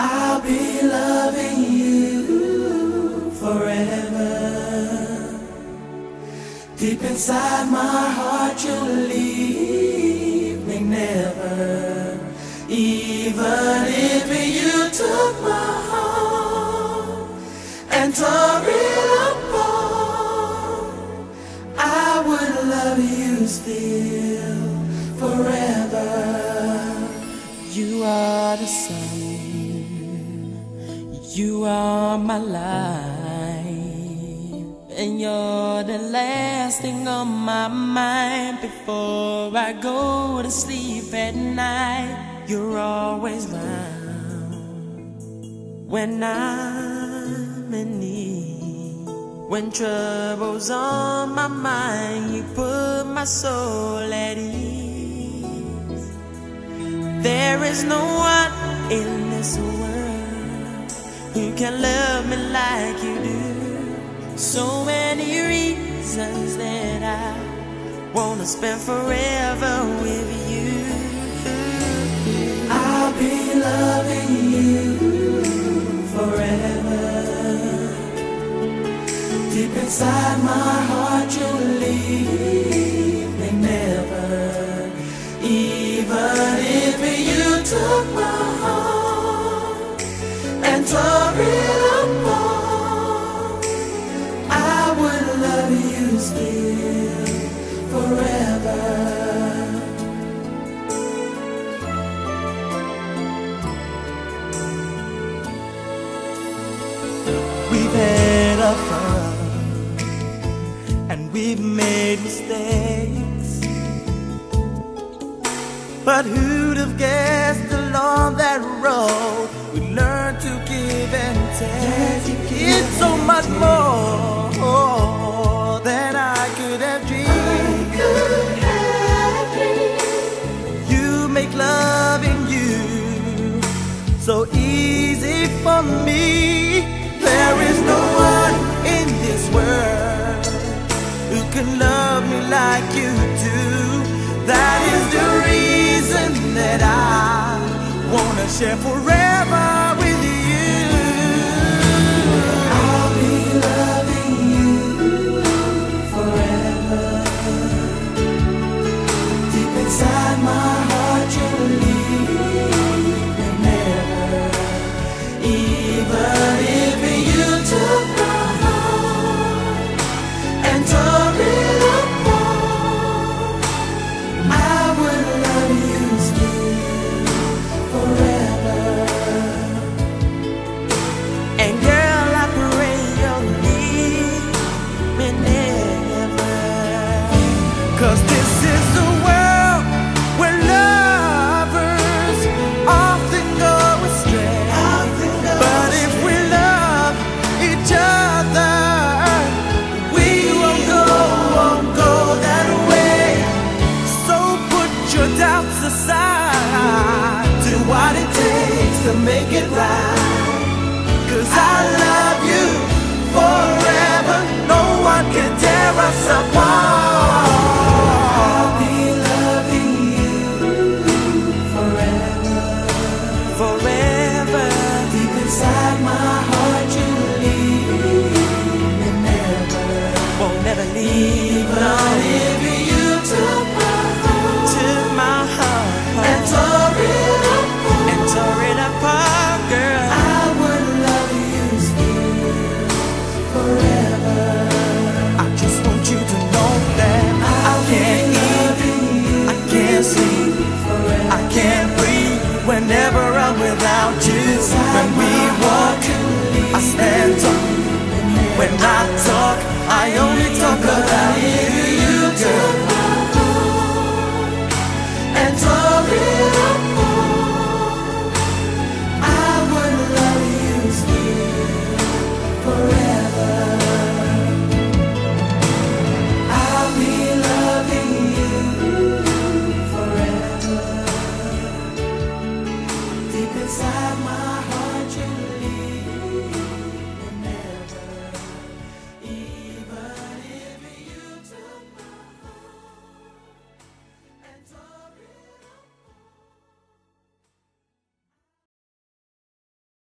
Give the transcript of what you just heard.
I'll be loving you forever. Deep inside my heart, you'll leave me never. Even if you took my heart and tore it apart, I would love you still forever. You are the sun. My life, and you're the last thing on my mind before I go to sleep at night. You're always round when I'm in need. When trouble's on my mind, you put my soul at ease. There is no one in this world who can love me like you do. So many reasons that I wanna spend forever with you. I'll be loving you forever. Deep inside my heart, We've made mistakes. But who'd have guessed along that road we learn to give and take? It's so much more share forever your doubts aside. Do what it takes to make it right. Cause I whenever I'm without you. When we walk, I stand up. When I talk, I only talk about you. inside.